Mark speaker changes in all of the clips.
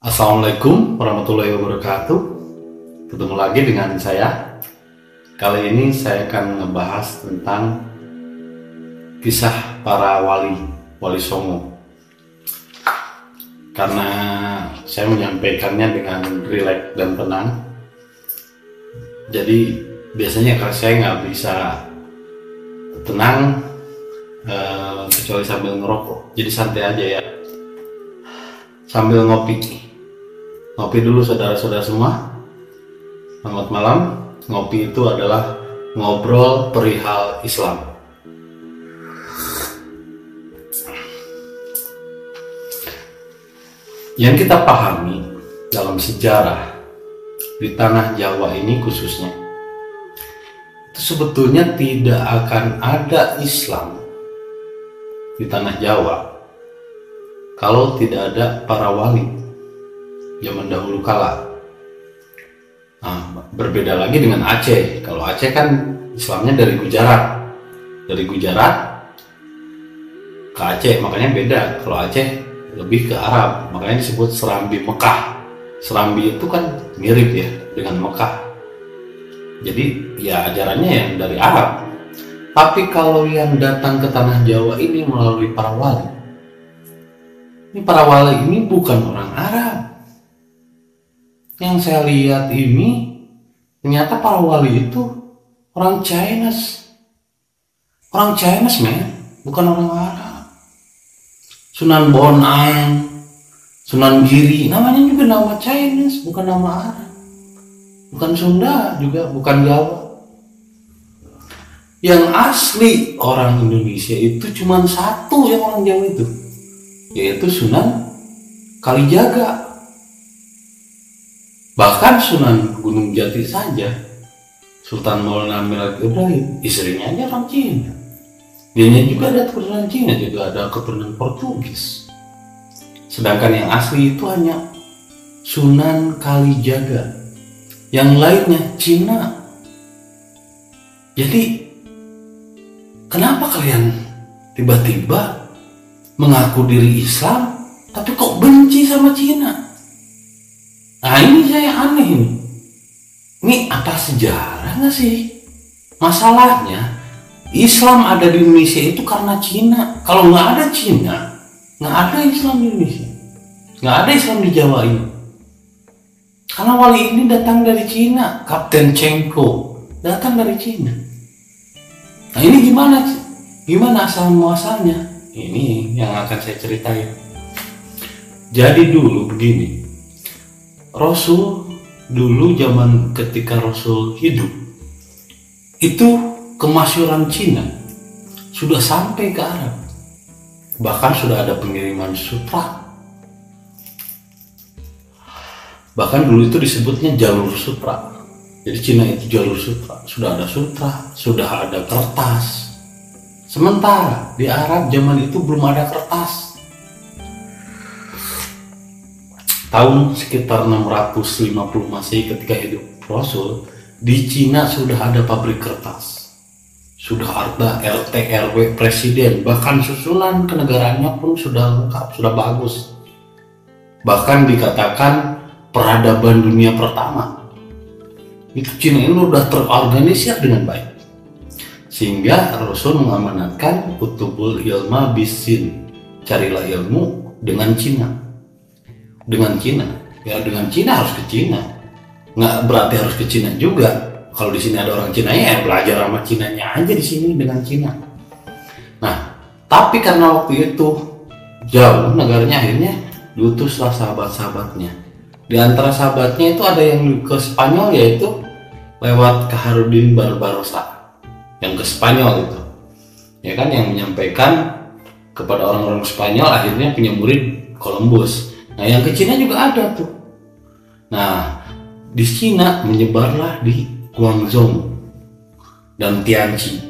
Speaker 1: Assalamualaikum warahmatullahi wabarakatuh. Ketemu lagi dengan saya. Kali ini saya akan ngebahas tentang kisah para wali, wali songo. Karena saya menyampaikannya dengan rileks dan tenang. Jadi biasanya kalau saya nggak bisa tenang eh, kecuali sambil ngerokok. Jadi santai aja ya. Sambil ngopi. Ngopi dulu saudara-saudara semua. Selamat malam. Ngopi itu adalah ngobrol perihal Islam. Yang kita pahami dalam sejarah di tanah Jawa ini khususnya itu sebetulnya tidak akan ada Islam di tanah Jawa kalau tidak ada para wali zaman dahulu kala. Nah, berbeda lagi dengan Aceh. Kalau Aceh kan Islamnya dari Gujarat. Dari Gujarat ke Aceh, makanya beda. Kalau Aceh lebih ke Arab, makanya disebut Serambi Mekah. Serambi itu kan mirip ya dengan Mekah. Jadi ya ajarannya yang dari Arab. Tapi kalau yang datang ke tanah Jawa ini melalui para wali, ini para wali ini bukan orang Arab. Yang saya lihat ini ternyata para wali itu orang Chinese. Orang Chinese men, bukan orang Arab. Sunan Bonang, Sunan Giri, namanya juga nama Chinese, bukan nama Arab. Bukan Sunda juga, bukan Jawa. Yang asli orang Indonesia itu cuma satu yang orang Jawa itu, yaitu Sunan Kalijaga. Bahkan Sunan Gunung Jati saja, Sultan Maulana Milat Ibrahim, istrinya aja orang Cina. Dia juga ada keturunan Cina, juga ada keturunan Portugis. Sedangkan yang asli itu hanya Sunan Kalijaga. Yang lainnya Cina. Jadi, kenapa kalian tiba-tiba mengaku diri Islam, tapi kok benci sama Cina? Ini saya aneh ini. Ini apa sejarah nggak sih? Masalahnya Islam ada di Indonesia itu karena Cina. Kalau nggak ada Cina, nggak ada Islam di Indonesia. Nggak ada Islam di Jawa ini. Karena wali ini datang dari Cina, Kapten Chengko datang dari Cina. Nah ini gimana? Gimana asal muasalnya? Ini yang akan saya ceritain. Jadi dulu begini, Rasul dulu zaman ketika Rasul hidup itu kemasyuran Cina sudah sampai ke Arab. Bahkan sudah ada pengiriman sutra. Bahkan dulu itu disebutnya jalur sutra. Jadi Cina itu jalur sutra. Sudah ada sutra sudah ada kertas. Sementara di Arab zaman itu belum ada kertas tahun sekitar 650 Masehi ketika hidup Rasul di Cina sudah ada pabrik kertas. Sudah ada RT RW presiden. Bahkan susunan kenegaraannya pun sudah lengkap sudah bagus. Bahkan dikatakan peradaban dunia pertama. Itu Cina ini sudah terorganisir dengan baik. Sehingga Rasul mengamanatkan kutubul ilma bisin. Carilah ilmu dengan Cina dengan Cina. Ya dengan Cina harus ke Cina. Nggak berarti harus ke Cina juga. Kalau di sini ada orang Cina ya belajar sama Cinanya aja di sini dengan Cina. Nah tapi karena waktu itu jauh negaranya akhirnya diutuslah sahabat-sahabatnya. Di antara sahabatnya itu ada yang ke Spanyol yaitu lewat Kaharudin Barbarossa. Yang ke Spanyol itu. Ya kan yang menyampaikan kepada orang-orang Spanyol akhirnya punya murid Columbus Nah yang ke Cina juga ada tuh. Nah di Cina menyebarlah di Guangzhou dan Tianqi.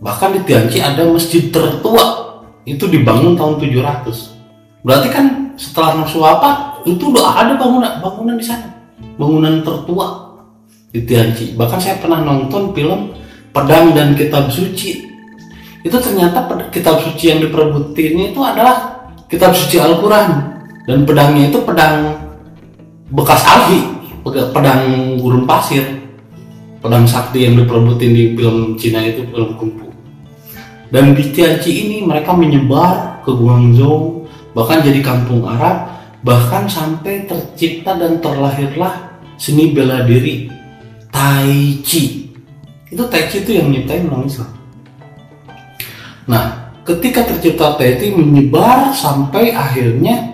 Speaker 1: Bahkan di Tianqi ada masjid tertua itu dibangun tahun 700. Berarti kan setelah Nasuapa itu udah ada bangunan bangunan di sana, bangunan tertua di Tianqi. Bahkan saya pernah nonton film Pedang dan Kitab Suci. Itu ternyata kitab suci yang diperebutin itu adalah kitab suci Al-Quran dan pedangnya itu pedang bekas algi pedang gurun pasir. Pedang sakti yang diperebutin di film Cina itu film kungfu. Dan di Tianchi ini mereka menyebar ke Guangzhou bahkan jadi kampung Arab bahkan sampai tercipta dan terlahirlah seni bela diri Tai Chi. Itu Tai Chi itu yang nyiptain orang Islam. Nah ketika tercipta Tai Chi menyebar sampai akhirnya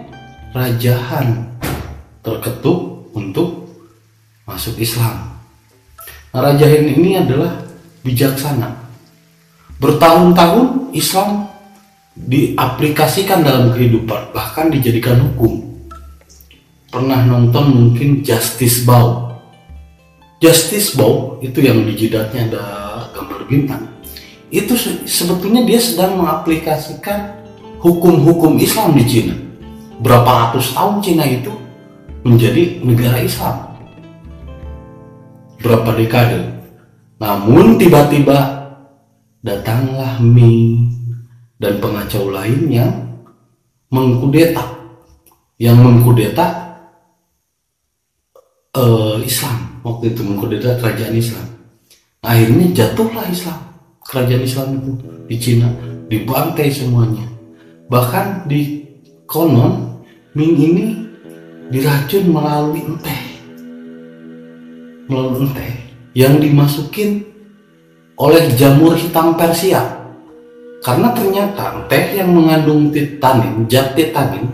Speaker 1: Raja Han terketuk untuk masuk Islam nah, Raja Han ini adalah bijaksana bertahun-tahun Islam diaplikasikan dalam kehidupan bahkan dijadikan hukum pernah nonton mungkin Justice Bow. Justice Bow itu yang di jidatnya ada gambar bintang. Itu sebetulnya dia sedang mengaplikasikan hukum-hukum Islam di Cina. Berapa ratus tahun Cina itu menjadi negara Islam. Berapa dekade. Namun tiba-tiba datanglah Ming dan pengacau lain yang mengkudeta. Yang mengkudeta uh, Islam waktu itu mengkudeta kerajaan Islam akhirnya jatuhlah Islam kerajaan Islam itu di Cina dibantai semuanya bahkan di konon Ming ini diracun melalui enteh. Melalui enteh yang dimasukin oleh jamur hitam Persia. Karena ternyata enteh yang mengandung titanin, zat titanin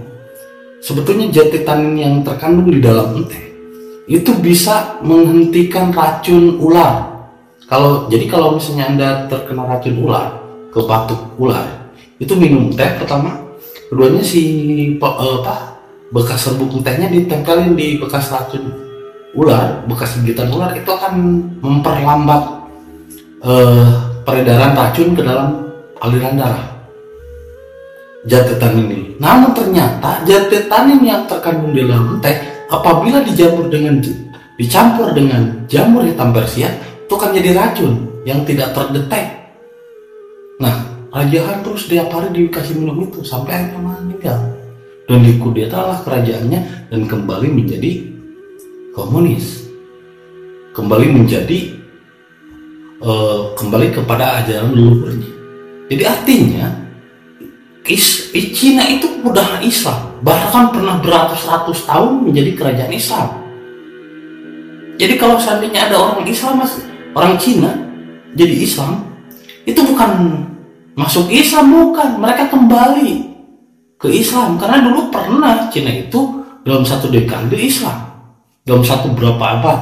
Speaker 1: sebetulnya zat titanin yang terkandung di dalam enteh itu bisa menghentikan racun ular. Kalau jadi kalau misalnya anda terkena racun ular, kepatuk ular, itu minum teh pertama, keduanya si eh, apa bekas serbuk tehnya ditempelin di bekas racun ular, bekas gigitan ular itu akan memperlambat uh, peredaran racun ke dalam aliran darah jatetan ini. Namun ternyata jatetan ini yang terkandung di dalam teh apabila dijamur dengan dicampur dengan jamur hitam Persia itu akan jadi racun yang tidak terdetek. Nah, Raja Han terus tiap hari dikasih minum itu sampai akhirnya meninggal dan dikudetalah kerajaannya dan kembali menjadi komunis, kembali menjadi uh, kembali kepada ajaran leluhurnya. Jadi artinya Is, Cina itu udah Islam. Bahkan pernah beratus-ratus tahun menjadi kerajaan Islam. Jadi kalau seandainya ada orang Islam mas, orang Cina jadi Islam itu bukan masuk Islam bukan. Mereka kembali ke Islam. Karena dulu pernah Cina itu dalam satu dekade Islam. Dalam satu berapa abad.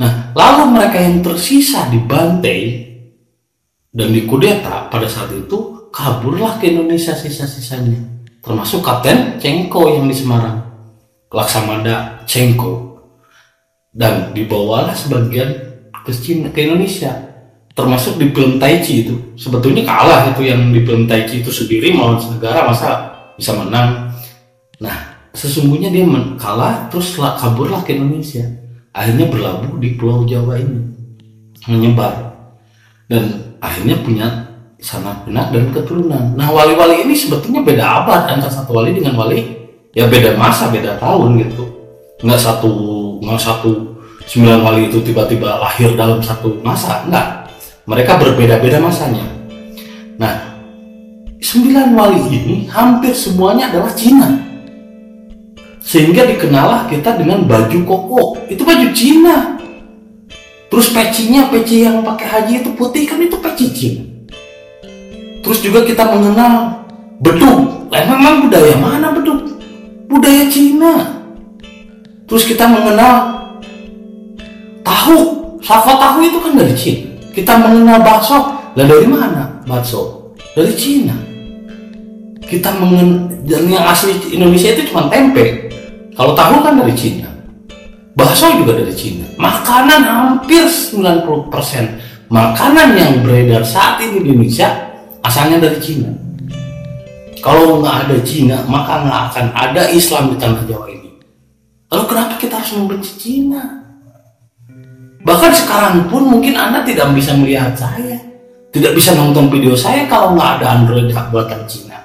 Speaker 1: Nah lalu mereka yang tersisa dibantai dan dikudeta pada saat itu kaburlah ke Indonesia sisa-sisanya. Termasuk Kapten Cengko yang di Semarang. Laksamada Cengko. Dan dibawalah sebagian ke Cina ke Indonesia termasuk di film Tai Chi itu sebetulnya kalah itu yang di film Tai Chi itu sendiri melawan negara masa bisa menang nah sesungguhnya dia kalah terus kaburlah ke Indonesia akhirnya berlabuh di Pulau Jawa ini menyebar dan akhirnya punya sangat benar dan keturunan. Nah wali-wali ini sebetulnya beda abad antara satu wali dengan wali ya beda masa beda tahun gitu. Nggak satu nggak satu sembilan wali itu tiba-tiba lahir dalam satu masa enggak. Mereka berbeda-beda masanya. Nah sembilan wali ini hampir semuanya adalah Cina. Sehingga dikenalah kita dengan baju koko. Itu baju Cina. Terus pecinya, peci yang pakai haji itu putih kan itu peci Cina Terus juga kita mengenal beduk. Lah memang budaya mana beduk? Budaya Cina. Terus kita mengenal tahu. Sako tahu itu kan dari Cina. Kita mengenal bakso. Lah dari mana bakso? Dari Cina. Kita mengenal yang asli Indonesia itu cuma tempe. Kalau tahu kan dari Cina. Bakso juga dari Cina. Makanan hampir 90% makanan yang beredar saat ini di Indonesia asalnya dari Cina. Kalau nggak ada Cina, maka nggak akan ada Islam di tanah Jawa ini. Lalu kenapa kita harus membenci Cina? Bahkan sekarang pun mungkin Anda tidak bisa melihat saya, tidak bisa nonton video saya kalau nggak ada Android buatan Cina.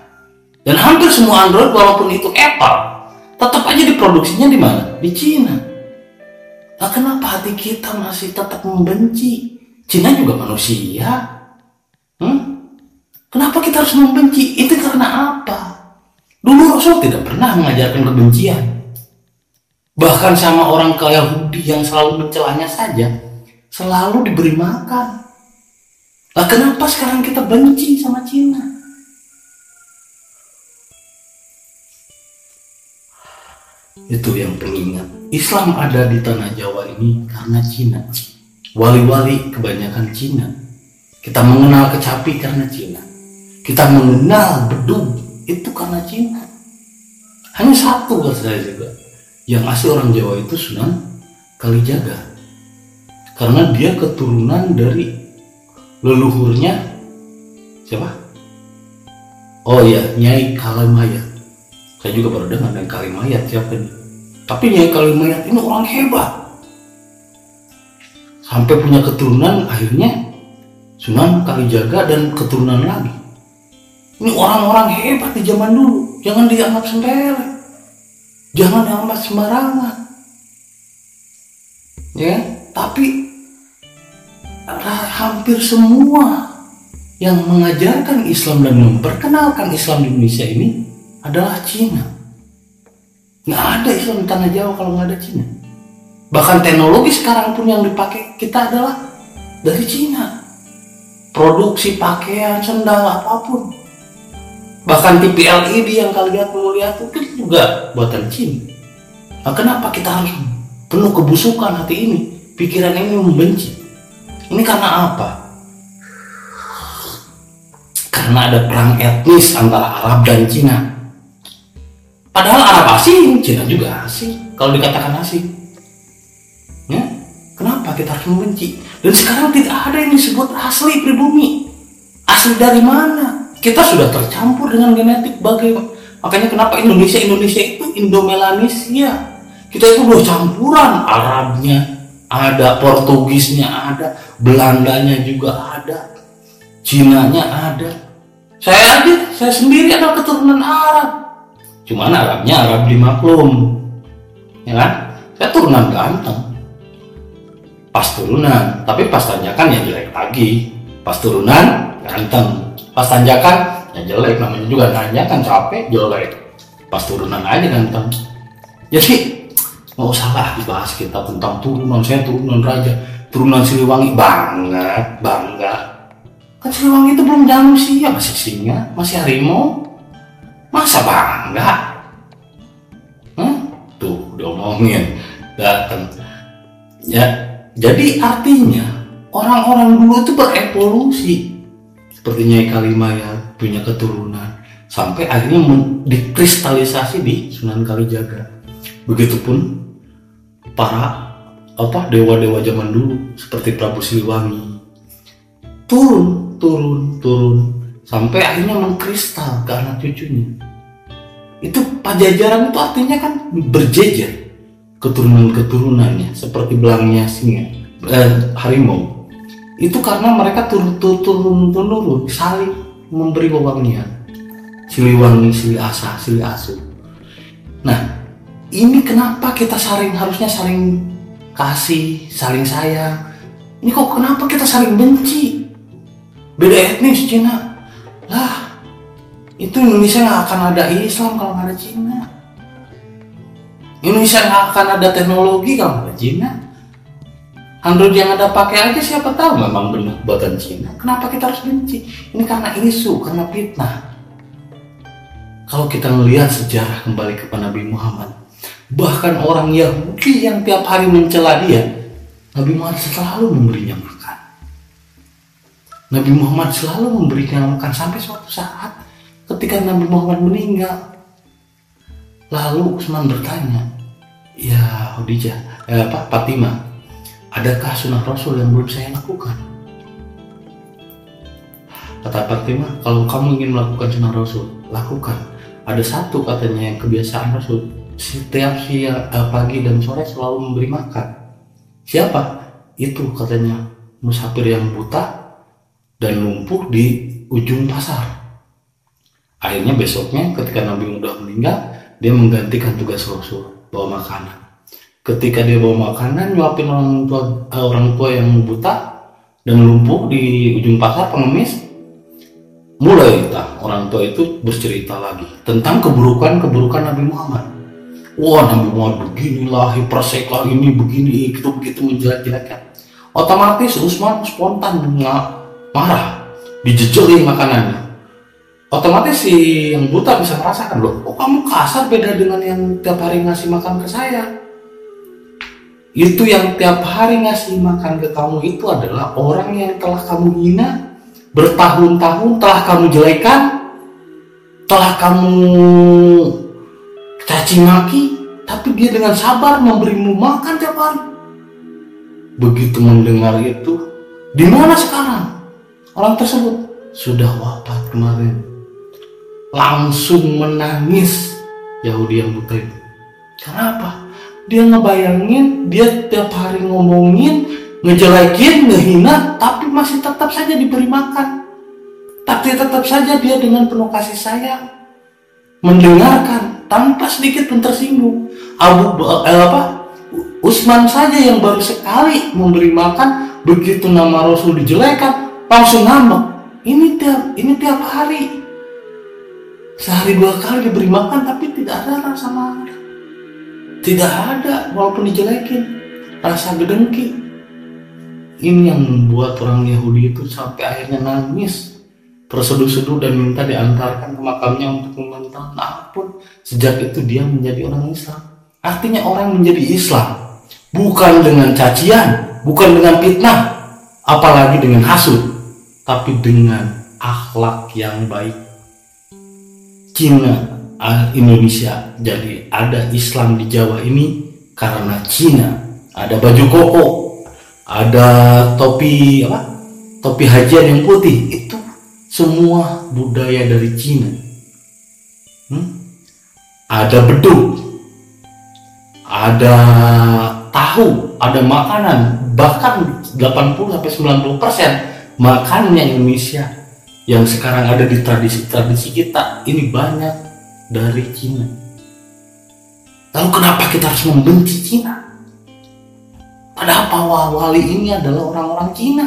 Speaker 1: Dan hampir semua Android walaupun itu Apple, tetap aja diproduksinya di mana? Di Cina. Nah kenapa hati kita masih tetap membenci? Cina juga manusia. Hmm? kenapa kita harus membenci? Itu karena apa? Dulu Rasul tidak pernah mengajarkan kebencian bahkan sama orang Yahudi yang selalu mencelanya saja selalu diberi makan. Lah kenapa sekarang kita benci sama Cina? Itu yang perlu Islam ada di tanah Jawa ini karena Cina. Wali-wali kebanyakan Cina. Kita mengenal kecapi karena Cina. Kita mengenal bedug itu karena Cina. Hanya satu kata saya juga yang asli orang Jawa itu Sunan Kalijaga. Karena dia keturunan dari leluhurnya siapa? Oh iya Nyai Kalimayat. Saya juga baru dengar Nyai Kalimayat siapa ini? Tapi Nyai Kalimayat ini orang hebat. Sampai punya keturunan akhirnya Sunan Kalijaga dan keturunan lagi. Ini orang-orang hebat di zaman dulu. Jangan dianggap sepele jangan dianggap sembarangan. Ya tapi hampir semua yang mengajarkan Islam dan memperkenalkan Islam di Indonesia ini adalah Cina. Nggak ada Islam di tanah Jawa kalau nggak ada Cina. Bahkan teknologi sekarang pun yang dipakai kita adalah dari Cina. Produksi pakaian sendal apa pun bahkan TV LED yang kalian lihat itu juga buatan Cina. Nah, kenapa kita harus penuh kebusukan hati ini? Pikiran ini membenci. Ini karena apa? Karena ada perang etnis antara Arab dan Cina. Padahal Arab asing Cina juga asing kalau dikatakan asing. Ya? Kenapa kita harus membenci? Dan sekarang tidak ada yang disebut asli pribumi. Asli dari mana kita sudah tercampur dengan genetik bagaimana makanya kenapa Indonesia Indonesia itu Indomelanesia? Kita itu udah campuran. Arabnya ada Portugisnya ada Belandanya juga ada Cinanya ada. Saya aja saya sendiri adalah keturunan Arab. Cuman Arabnya Arab dimaklum ya kan? Saya turunan ganteng. Pas turunan tapi pas tanjakan ya jelek lagi. Pas turunan ganteng pas tanjakan ya jelek namanya juga tanjakan capek jelek. Pas turunan aja ganteng. Jadi nggak usah lah dibahas kita tentang turunan saya turunan raja turunan Siliwangi. Banget bangga. Kan Siliwangi itu belum jalan usia masih singa masih harimau. Masa bangga? Hmm? tuh udah ngomongin datang ya jadi artinya orang-orang dulu itu berevolusi seperti Nyai Kalimaya punya keturunan. Sampai akhirnya dikristalisasi di Sunan Kalijaga. Begitupun para apa dewa-dewa zaman dulu seperti Prabu Siliwangi. Turun turun turun. Sampai akhirnya mengkristal ke anak cucunya. Itu pajajaran itu artinya kan berjejer keturunan-keturunannya seperti belangnya singa eh, harimau itu karena mereka turun turun turun saling memberi wewangian siliwangi sili asa sili asu. Nah ini kenapa kita saling harusnya saling kasih saling sayang? Ini kok kenapa kita saling benci? Beda etnis Cina. Lah itu Indonesia nggak akan ada Islam kalau nggak ada Cina. Indonesia nggak akan ada teknologi kalau nggak ada Cina Android yang ada pakai aja siapa tahu memang benar buatan Cina. Kenapa kita harus benci? Ini karena isu, karena fitnah. Kalau kita melihat sejarah kembali kepada Nabi Muhammad, bahkan orang Yahudi yang tiap hari mencela dia, Nabi Muhammad selalu memberinya makan. Nabi Muhammad selalu memberinya makan sampai suatu saat ketika Nabi Muhammad meninggal. Lalu Usman bertanya, ya Khadijah, eh, apa Fatimah, adakah sunnah rasul yang belum saya lakukan? Kata Fatimah kalau kamu ingin melakukan sunnah rasul lakukan. Ada satu katanya yang kebiasaan rasul setiap siang eh, pagi dan sore selalu memberi makan. Siapa? Itu katanya musafir yang buta dan lumpuh di ujung pasar. Akhirnya besoknya ketika Nabi udah meninggal dia menggantikan tugas Rasul bawa makanan ketika dia bawa makanan nyuapin orang tua eh, orang tua yang buta dan lumpuh di ujung pasar pengemis mulai kita orang tua itu bercerita lagi tentang keburukan-keburukan Nabi Muhammad. Wah Nabi Muhammad beginilah, perseklah ini begini itu begitu menjelek-jelekan. Otomatis Usman spontan marah, dijejeli makanannya. Otomatis si yang buta bisa merasakan loh, oh kamu kasar beda dengan yang tiap hari ngasih makan ke saya. Itu yang tiap hari ngasih makan ke kamu itu adalah orang yang telah kamu hina bertahun-tahun telah kamu jelekan, telah kamu caci maki, tapi dia dengan sabar memberimu makan tiap hari. Begitu mendengar itu, di mana sekarang orang tersebut sudah wafat kemarin? Langsung menangis Yahudi yang buta itu. Kenapa? Dia ngebayangin, dia tiap hari ngomongin ngejelekin, ngehina, tapi masih tetap saja diberi makan. Tapi tetap saja dia dengan penuh kasih sayang mendengarkan tanpa sedikit pun tersinggung. Abu eh, apa? Usman saja yang baru sekali memberi makan, begitu nama Rasul dijelekan, langsung ngambek. Ini tiap ini tiap hari. Sehari dua kali diberi makan tapi tidak ada rasa marah. Tidak ada walaupun dijelekin. Rasa gedengki. Ini yang membuat orang Yahudi itu sampai akhirnya nangis. Terseduh-seduh dan minta diantarkan ke makamnya untuk meminta ampun. Sejak itu dia menjadi orang Islam. Artinya orang menjadi Islam bukan dengan cacian bukan dengan fitnah apalagi dengan hasut tapi dengan akhlak yang baik. Cina Indonesia. Jadi ada Islam di Jawa ini karena Cina. Ada baju koko ada topi apa? Topi hajian yang putih. Itu semua budaya dari Cina. Hmm? ada beduk ada tahu ada makanan. Bahkan 80 sampai 90 persen makannya Indonesia yang sekarang ada di tradisi-tradisi kita. Ini banyak dari Cina lalu kenapa kita harus membenci Cina Padahal para wali ini adalah orang-orang Cina.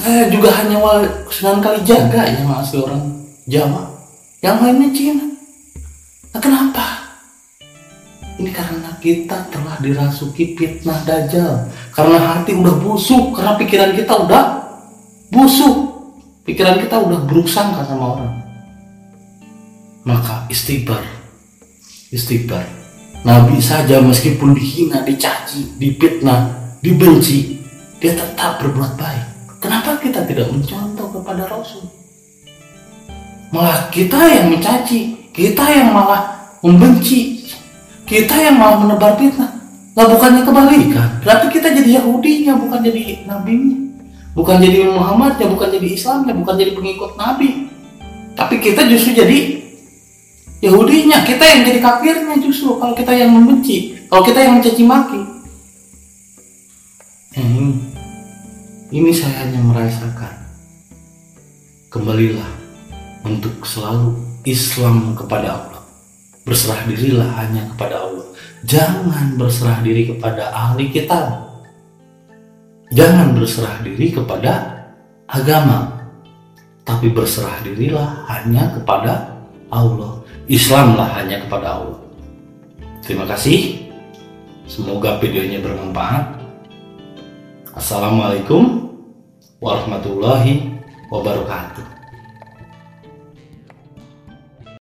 Speaker 1: Saya juga hanya wali Sunan kali jaga yang masih orang Jawa. Yang lainnya Cina. Nah, kenapa? Ini karena kita telah dirasuki fitnah dajjal. Karena hati udah busuk, karena pikiran kita udah busuk. Pikiran kita udah berusaha sama orang. Maka istighfar. Istighfar Nabi saja meskipun dihina, dicaci, dipitnah, dibenci, dia tetap berbuat baik. Kenapa kita tidak mencontoh kepada Rasul? Malah kita yang mencaci, kita yang malah membenci, kita yang malah menebar fitnah. Lah bukannya kebalikan. Berarti kita jadi Yahudinya, bukan jadi nabinya. Bukan jadi Muhammadnya, bukan jadi Islamnya, bukan jadi pengikut Nabi. Tapi kita justru jadi Yahudinya kita yang jadi kafirnya justru kalau kita yang membenci kalau kita yang mencaci maki. Ini ini saya hanya merasakan. Kembalilah untuk selalu Islam kepada Allah. Berserah dirilah hanya kepada Allah. Jangan berserah diri kepada ahli kitab. Jangan berserah diri kepada agama. Tapi berserah dirilah hanya kepada Allah Islamlah hanya kepada Allah. Terima kasih. Semoga videonya bermanfaat. Assalamualaikum warahmatullahi wabarakatuh.